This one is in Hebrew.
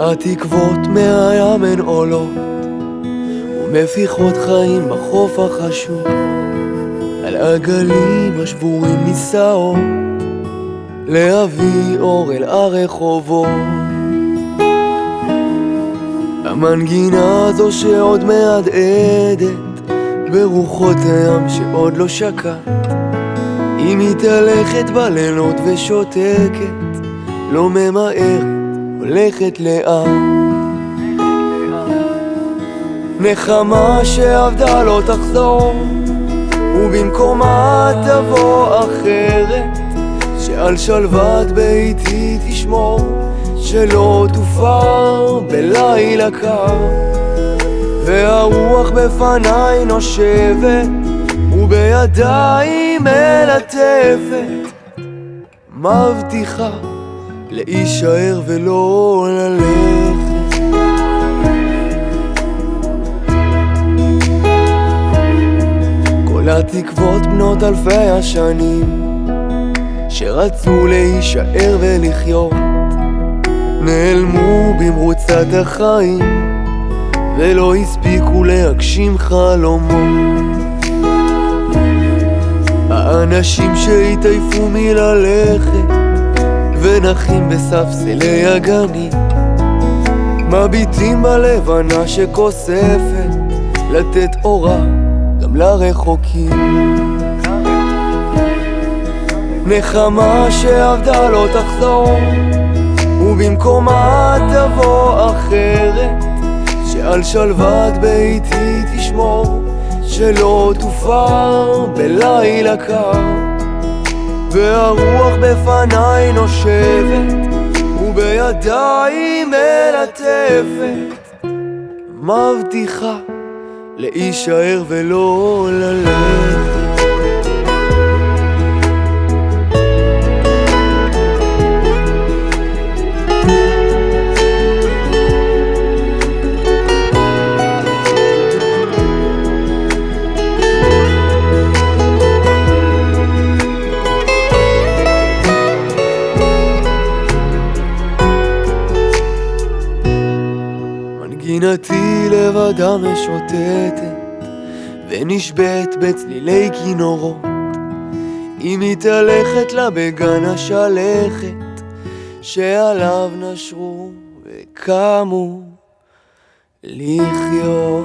התקוות מהים הן עולות ומפיחות חיים בחוף החשוב על הגלים השבורים נישאות להביא אור אל הרחובות. המנגינה הזו שעוד מהדהדת ברוחות הים שעוד לא שקט היא מתהלכת בלילות ושותקת לא ממהרת, הולכת לאט נחמה שעבדה לא תחזור ובמקומה תבוא אחרת שעל שלוות ביתי תשמור שלא תופר בלילה קר. והרוח בפניי נושבת ובידיים מלטפת מבטיחה להישאר ולא ללכת. כל התקוות בנות אלפי השנים שרצו להישאר ולחיות נעלמו במרוצת החיים ולא הספיקו להגשים חלומות. האנשים שהתעייפו מללכת ונחים בספסלי הגנים. מביטים בלבנה שכוספת לתת אורה גם לרחוקים. נחמה שעבדה לא תחזור ובמקומה תבוא אחרת? שעל שלוות ביתי תשמור שלא תופר בלילה קר והרוח בפניי נושבת ובידיים מלטפת. מבטיחה להישאר ולא ללכת מנגינתי לבדה משוטטת ונשבית בצלילי כינורות. היא מתהלכת לה בגן השלכת שעליו נשרו וקמו לחיות